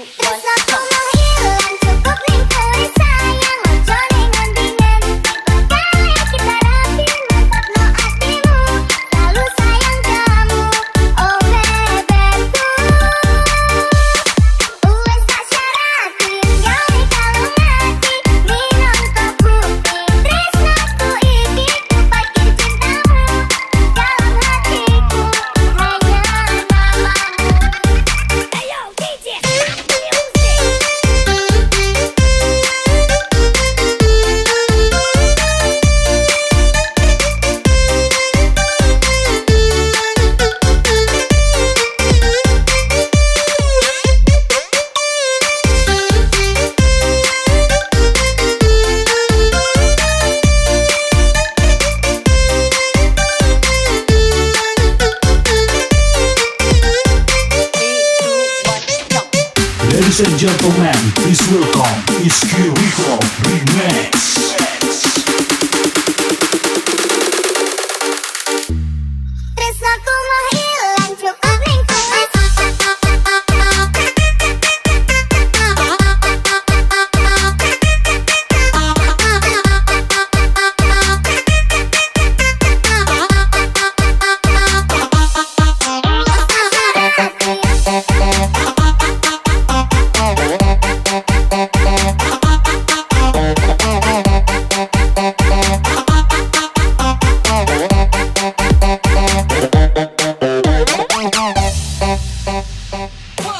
one, one, one. and gentlemen, please welcome, it's Kiriko Remix.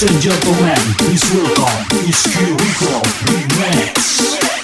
Ladies and gentlemen, please welcome Iskiriko Remix.